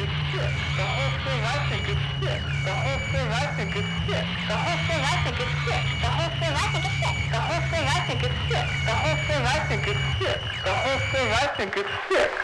gets sick. The whole free rifle gets sick. The whole free rifle gets sick. The whole free rifle gets sick. The whole free rifle gets sick. The whole free rifle gets sick. The whole free rifle gets sick. The whole free rifle gets sick.